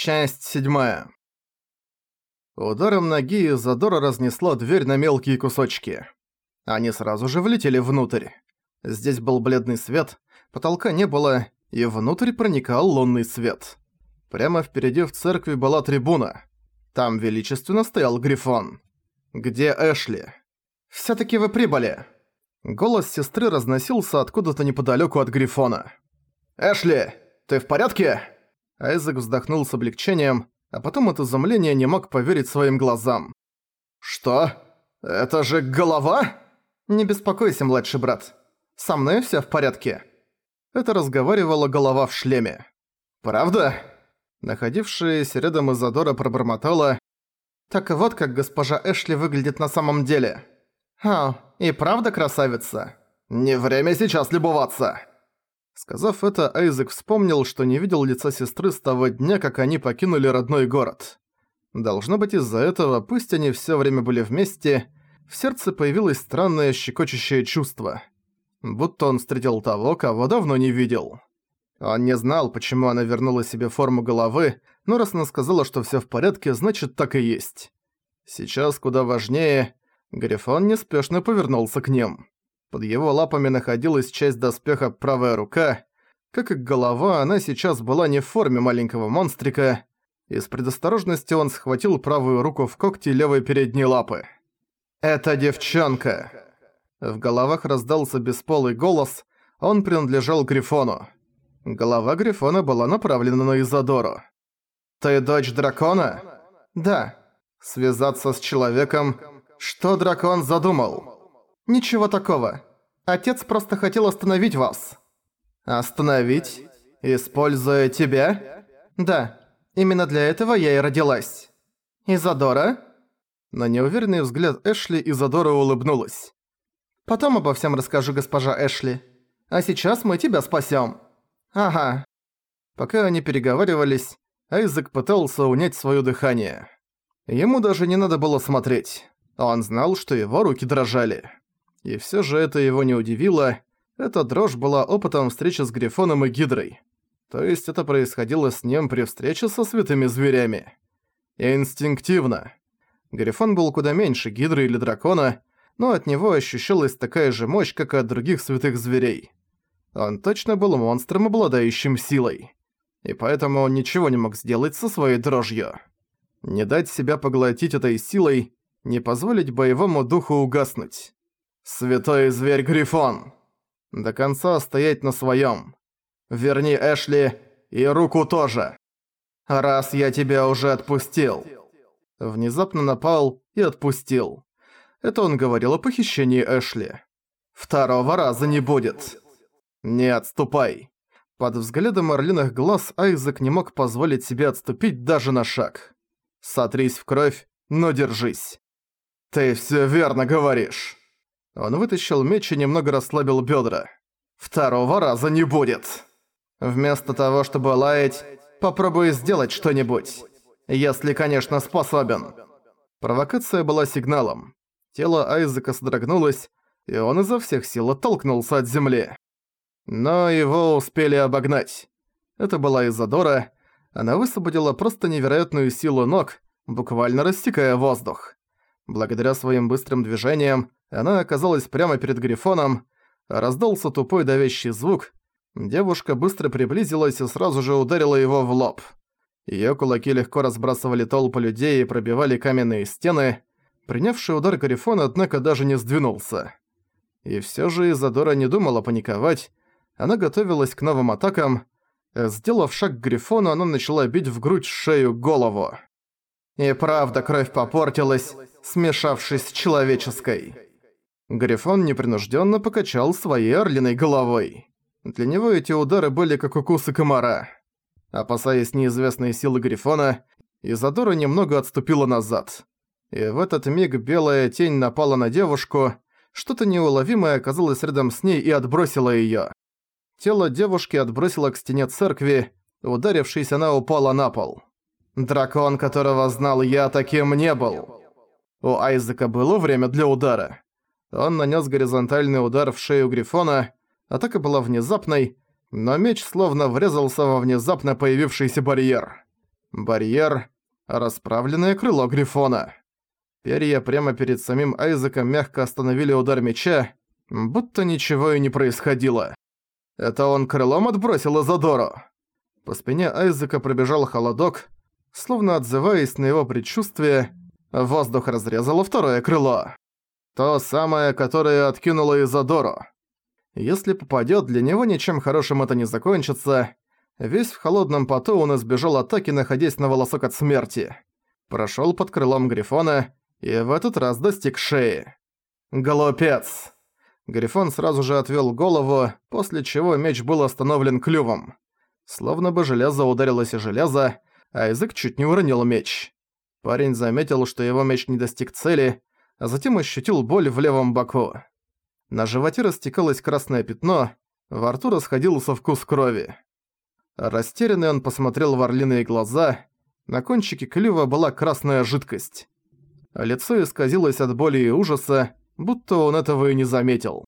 Часть седьмая. Ударом ноги Задора разнесло дверь на мелкие кусочки. Они сразу же влетели внутрь. Здесь был бледный свет, потолка не было, и внутрь проникал лунный свет. Прямо впереди в церкви была трибуна. Там величественно стоял Грифон. «Где Эшли?» «Всё-таки вы прибыли!» Голос сестры разносился откуда-то неподалёку от Грифона. «Эшли, ты в порядке?» Айзек вздохнул с облегчением, а потом от изумления не мог поверить своим глазам. «Что? Это же голова?» «Не беспокойся, младший брат. Со мной всё в порядке». Это разговаривала голова в шлеме. «Правда?» Находившаяся рядом Изадора пробормотала. «Так вот как госпожа Эшли выглядит на самом деле». «А, и правда красавица?» «Не время сейчас любоваться!» Сказав это, Айзек вспомнил, что не видел лица сестры с того дня, как они покинули родной город. Должно быть из-за этого, пусть они всё время были вместе, в сердце появилось странное щекочущее чувство. Будто он встретил того, кого давно не видел. Он не знал, почему она вернула себе форму головы, но раз она сказала, что всё в порядке, значит так и есть. Сейчас куда важнее, Грифон неспешно повернулся к ним. Под его лапами находилась часть доспеха правая рука. Как и голова, она сейчас была не в форме маленького монстрика. Из предосторожности он схватил правую руку в когти левой передней лапы. «Это девчонка!» В головах раздался бесполый голос, он принадлежал Грифону. Голова Грифона была направлена на Изодору. «Ты дочь дракона?» «Да». «Связаться с человеком? Что дракон задумал?» «Ничего такого. Отец просто хотел остановить вас». «Остановить? Используя тебя?» «Да. Именно для этого я и родилась». «Изадора?» На неуверенный взгляд Эшли Изадора улыбнулась. «Потом обо всем расскажу, госпожа Эшли. А сейчас мы тебя спасем. «Ага». Пока они переговаривались, Айзек пытался унять свое дыхание. Ему даже не надо было смотреть. Он знал, что его руки дрожали. И всё же это его не удивило. Эта дрожь была опытом встречи с Грифоном и Гидрой. То есть это происходило с ним при встрече со святыми зверями. Инстинктивно. Грифон был куда меньше Гидры или Дракона, но от него ощущалась такая же мощь, как и от других святых зверей. Он точно был монстром, обладающим силой. И поэтому он ничего не мог сделать со своей дрожью. Не дать себя поглотить этой силой, не позволить боевому духу угаснуть. «Святой зверь Грифон!» До конца стоять на своем. Верни Эшли и руку тоже. Раз я тебя уже отпустил. Внезапно напал и отпустил. Это он говорил о похищении Эшли. Второго раза не будет. Не отступай. Под взглядом орлиных глаз Айзек не мог позволить себе отступить даже на шаг. Сотрись в кровь, но держись. Ты все верно говоришь. Он вытащил меч и немного расслабил бедра. «Второго раза не будет!» «Вместо того, чтобы лаять, попробуй сделать что-нибудь. Если, конечно, способен». Провокация была сигналом. Тело Айзека содрогнулось, и он изо всех сил оттолкнулся от земли. Но его успели обогнать. Это была Изадора. Она высвободила просто невероятную силу ног, буквально растекая воздух. Благодаря своим быстрым движениям, она оказалась прямо перед Грифоном, раздался тупой давящий звук, девушка быстро приблизилась и сразу же ударила его в лоб. Её кулаки легко разбрасывали толпы людей и пробивали каменные стены. Принявший удар Грифон, однако, даже не сдвинулся. И всё же Изадора не думала паниковать, она готовилась к новым атакам. Сделав шаг к Грифону, она начала бить в грудь, шею, голову. И правда, кровь попортилась, смешавшись с человеческой. Грифон непринужденно покачал своей орлиной головой. Для него эти удары были как укусы комара. Опасаясь неизвестной силы Грифона, Изадора немного отступила назад. И в этот миг белая тень напала на девушку, что-то неуловимое оказалось рядом с ней и отбросило её. Тело девушки отбросило к стене церкви, ударившись, она упала на пол. Дракон, которого знал я, таким не был. У Айзека было время для удара. Он нанес горизонтальный удар в шею Грифона, атака была внезапной, но меч словно врезался во внезапно появившийся барьер. барьер, расправленное крыло Грифона. Перья прямо перед самим Айзеком мягко остановили удар меча, будто ничего и не происходило. Это он крылом отбросил Изодору. По спине Айзека пробежал холодок, словно отзываясь на его предчувствие, воздух разрезало второе крыло. То самое, которое откинуло Изодору. Если попадёт, для него ничем хорошим это не закончится. Весь в холодном поту он избежал атаки, находясь на волосок от смерти. Прошёл под крылом Грифона и в этот раз достиг шеи. «Голопец!» Грифон сразу же отвёл голову, после чего меч был остановлен клювом. Словно бы железо ударилось о железо, а язык чуть не уронил меч. Парень заметил, что его меч не достиг цели, а затем ощутил боль в левом боку. На животе растекалось красное пятно, во рту расходился вкус крови. Растерянный он посмотрел в орлиные глаза, на кончике клюва была красная жидкость. Лицо исказилось от боли и ужаса, будто он этого и не заметил.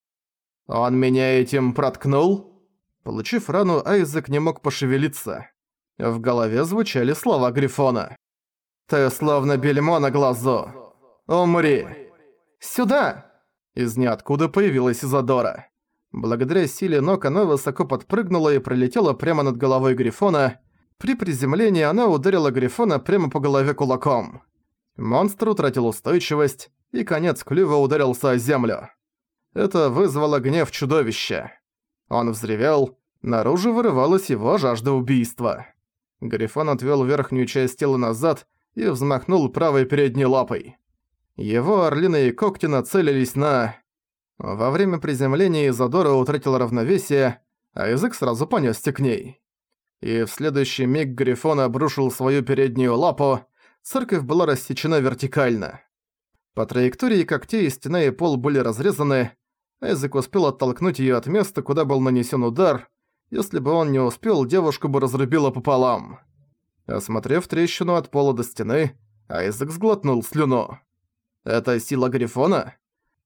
«Он меня этим проткнул?» Получив рану, Айзек не мог пошевелиться. В голове звучали слова Грифона. «Ты словно бельмо на глазу. Умри!» «Сюда!» Из ниоткуда появилась Изодора. Благодаря силе ног она высоко подпрыгнула и пролетела прямо над головой Грифона. При приземлении она ударила Грифона прямо по голове кулаком. Монстр утратил устойчивость, и конец клюва ударился о землю. Это вызвало гнев чудовища. Он взревел, наружу вырывалась его жажда убийства. Грифон отвел верхнюю часть тела назад и взмахнул правой передней лапой. Его орлиные когти нацелились на... Во время приземления Изодора утратила равновесие, а язык сразу понёсся к ней. И в следующий миг Грифон обрушил свою переднюю лапу, церковь была рассечена вертикально. По траектории когтей стена и пол были разрезаны, Айзек успел оттолкнуть её от места, куда был нанесен удар. Если бы он не успел, девушку бы разрубило пополам. Осмотрев трещину от пола до стены, Айзек сглотнул слюну. «Это сила Грифона?»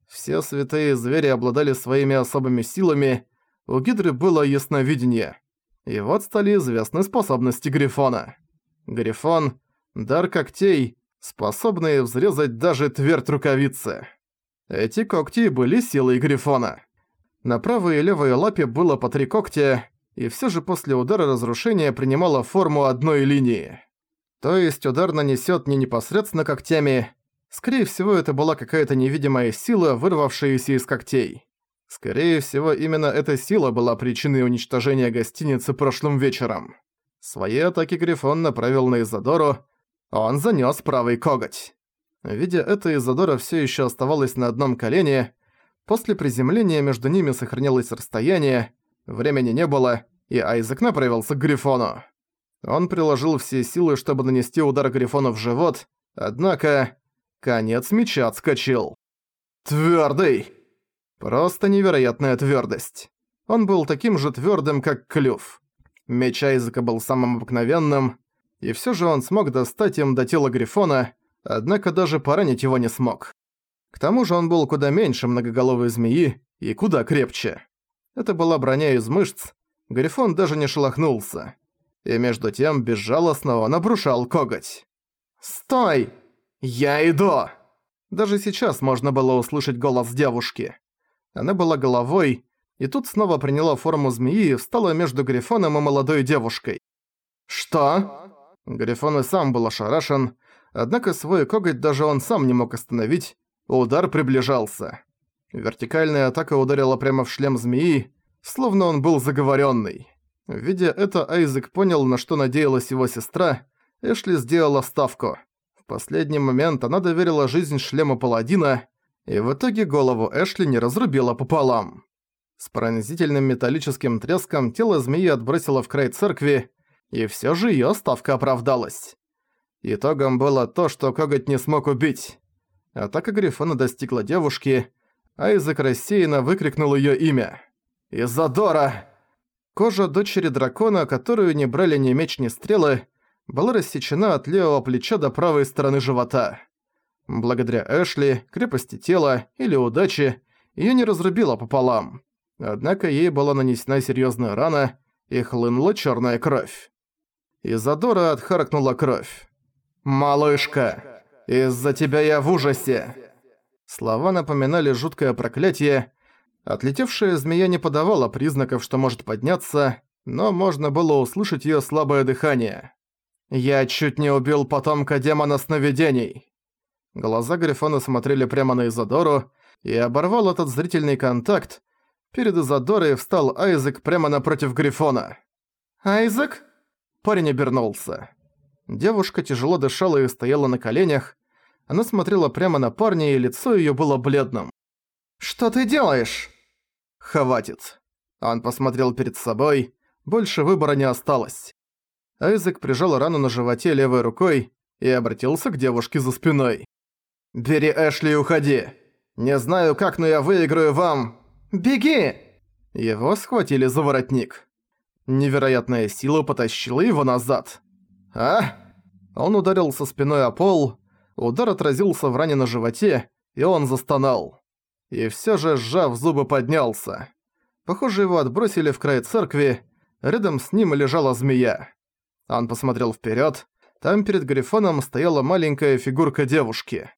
Все святые звери обладали своими особыми силами, у Гидры было ясновидение. И вот стали известны способности Грифона. Грифон — дар когтей, способные взрезать даже твердь рукавицы. Эти когти были силой Грифона. На правой и левой лапе было по три когтя, и все же после удара разрушения принимало форму одной линии. То есть удар нанесет не непосредственно когтями, скорее всего это была какая-то невидимая сила, вырвавшаяся из когтей. Скорее всего именно эта сила была причиной уничтожения гостиницы прошлым вечером. Свои атаки Грифон направил на Изодору, он занёс правый коготь. Видя это, Изодора всё ещё оставалась на одном колене. После приземления между ними сохранилось расстояние, времени не было, и Айзек направился к Грифону. Он приложил все силы, чтобы нанести удар Грифону в живот, однако... Конец меча отскочил. Твёрдый! Просто невероятная твёрдость. Он был таким же твёрдым, как клюв. Меч Айзека был самым обыкновенным, и всё же он смог достать им до тела Грифона, однако даже поранить его не смог. К тому же он был куда меньше многоголовой змеи и куда крепче. Это была броня из мышц, Грифон даже не шелохнулся. И между тем безжалостно он обрушал коготь. «Стой! Я иду!» Даже сейчас можно было услышать голос девушки. Она была головой, и тут снова приняла форму змеи и встала между Грифоном и молодой девушкой. «Что?» Грифон и сам был ошарашен, Однако свой коготь даже он сам не мог остановить, удар приближался. Вертикальная атака ударила прямо в шлем змеи, словно он был заговоренный. Видя это, Айзек понял, на что надеялась его сестра. Эшли сделала ставку. В последний момент она доверила жизнь шлему паладина, и в итоге голову Эшли не разрубила пополам. С пронзительным металлическим треском тело змеи отбросило в край церкви, и все же ее ставка оправдалась. Итогом было то, что коготь не смог убить. Атака Грифона достигла девушки, Айзек рассеянно выкрикнул её имя. «Изодора!» Кожа дочери дракона, которую не брали ни меч, ни стрелы, была рассечена от левого плеча до правой стороны живота. Благодаря Эшли, крепости тела или удаче, её не разрубило пополам. Однако ей была нанесена серьёзная рана, и хлынула чёрная кровь. Изадора отхаркнула кровь. «Малышка, из-за тебя я в ужасе!» Слова напоминали жуткое проклятие. Отлетевшая змея не подавала признаков, что может подняться, но можно было услышать её слабое дыхание. «Я чуть не убил потомка демона сновидений!» Глаза Грифона смотрели прямо на Изодору, и оборвал этот зрительный контакт. Перед Изодорой встал Айзек прямо напротив Грифона. «Айзек?» Парень обернулся. Девушка тяжело дышала и стояла на коленях. Она смотрела прямо на парня, и лицо её было бледным. «Что ты делаешь?» «Хватит». Он посмотрел перед собой. Больше выбора не осталось. Айзек прижал рану на животе левой рукой и обратился к девушке за спиной. «Бери Эшли и уходи. Не знаю как, но я выиграю вам. Беги!» Его схватили за воротник. Невероятная сила потащила его назад. «А?» Он ударился спиной о пол, удар отразился в ране на животе, и он застонал. И всё же, сжав зубы, поднялся. Похоже, его отбросили в край церкви, рядом с ним лежала змея. Он посмотрел вперёд, там перед Грифоном стояла маленькая фигурка девушки.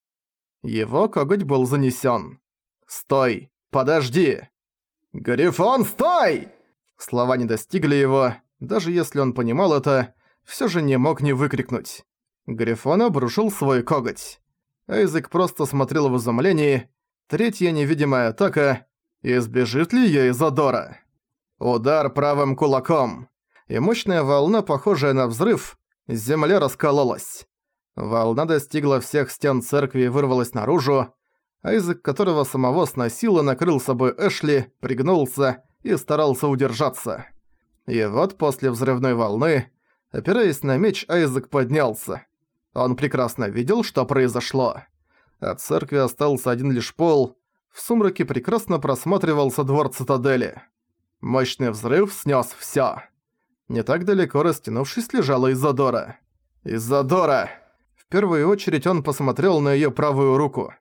Его коготь был занесен. «Стой! Подожди!» «Грифон, стой!» Слова не достигли его, даже если он понимал это, все же не мог не выкрикнуть. Грифон обрушил свой коготь. Айзек просто смотрел в изумлении. Третья невидимая атака. Избежит ли ей Задора? Удар правым кулаком. И мощная волна, похожая на взрыв, земля раскололась. Волна достигла всех стен церкви и вырвалась наружу, Айзек, которого самого сносило, накрыл собой Эшли, пригнулся и старался удержаться. И вот после взрывной волны, опираясь на меч, Айзек поднялся. Он прекрасно видел, что произошло. От церкви остался один лишь пол, в сумраке прекрасно просматривался двор цитадели. Мощный взрыв снес всё. Не так далеко растянувшись лежала Изодора. «Изодора!» В первую очередь он посмотрел на её правую руку.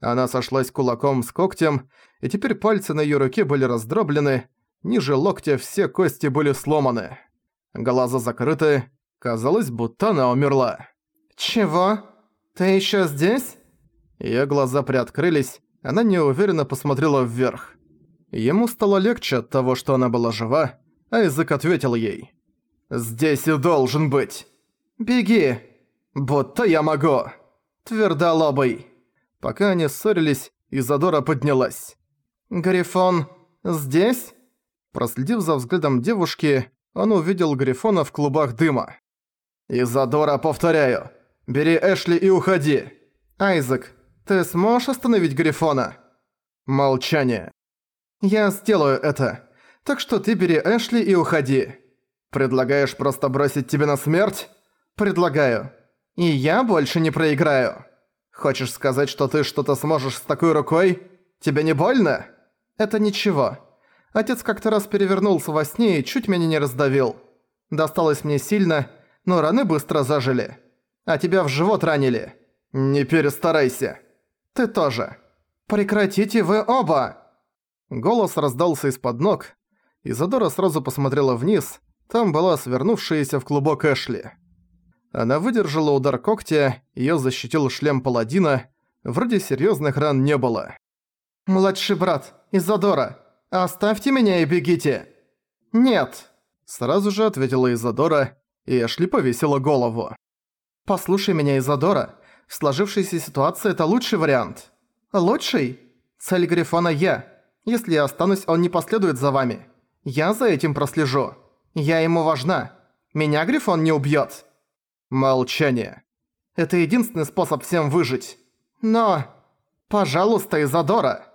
Она сошлась кулаком с когтем, и теперь пальцы на её руке были раздроблены, ниже локтя все кости были сломаны. Глаза закрыты, казалось, будто она умерла. «Чего? Ты ещё здесь?» Её глаза приоткрылись, она неуверенно посмотрела вверх. Ему стало легче от того, что она была жива, а язык ответил ей. «Здесь и должен быть. Беги!» «Будто я могу!» «Твердолобый!» Пока они ссорились, Изадора поднялась. «Грифон здесь?» Проследив за взглядом девушки, он увидел Грифона в клубах дыма. «Изадора, повторяю! Бери Эшли и уходи!» «Айзек, ты сможешь остановить Грифона?» Молчание. «Я сделаю это. Так что ты бери Эшли и уходи. Предлагаешь просто бросить тебя на смерть? Предлагаю. И я больше не проиграю. Хочешь сказать, что ты что-то сможешь с такой рукой? Тебе не больно? Это ничего. Отец как-то раз перевернулся во сне и чуть меня не раздавил. Досталось мне сильно, но раны быстро зажили. А тебя в живот ранили. Не перестарайся. Ты тоже. Прекратите вы оба! Голос раздался из-под ног. Изадора сразу посмотрела вниз. Там была свернувшаяся в клубок Эшли. Она выдержала удар когтя, её защитил шлем паладина, вроде серьёзных ран не было. «Младший брат, Изадора, оставьте меня и бегите!» «Нет!» – сразу же ответила Изадора, и Эшли повесила голову. «Послушай меня, Изадора, в сложившейся ситуации это лучший вариант». «Лучший? Цель Грифона я. Если я останусь, он не последует за вами. Я за этим прослежу. Я ему важна. Меня Грифон не убьёт». Молчание. Это единственный способ всем выжить. Но... Пожалуйста, Изадора.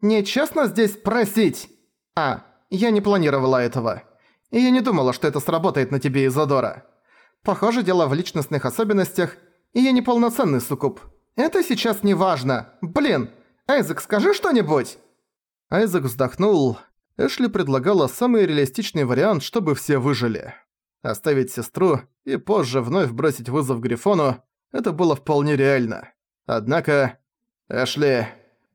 Нечестно здесь просить. А, я не планировала этого. И я не думала, что это сработает на тебе, Изадора. Похоже, дело в личностных особенностях, и я не полноценный суккуб. Это сейчас не важно. Блин, Айзек, скажи что-нибудь. Айзек вздохнул. Эшли предлагала самый реалистичный вариант, чтобы все выжили. Оставить сестру и позже вновь бросить вызов Грифону – это было вполне реально. Однако... Эшли,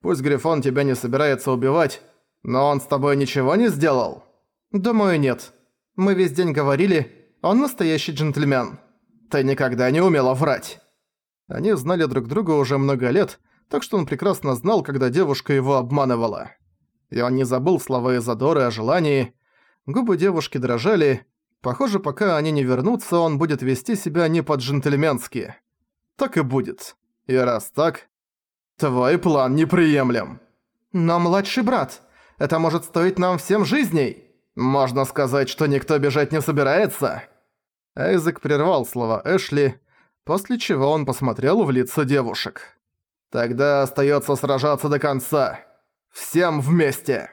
пусть Грифон тебя не собирается убивать, но он с тобой ничего не сделал? Думаю, нет. Мы весь день говорили, Он настоящий джентльмен. Ты никогда не умела врать». Они знали друг друга уже много лет, так что он прекрасно знал, когда девушка его обманывала. И он не забыл слова Изадоры о желании. Губы девушки дрожали. Похоже, пока они не вернутся, он будет вести себя не по-джентльменски. Так и будет. И раз так, твой план неприемлем. Но младший брат, это может стоить нам всем жизней. Можно сказать, что никто бежать не собирается. Айзек прервал слова Эшли, после чего он посмотрел в лица девушек. Тогда остается сражаться до конца. Всем вместе!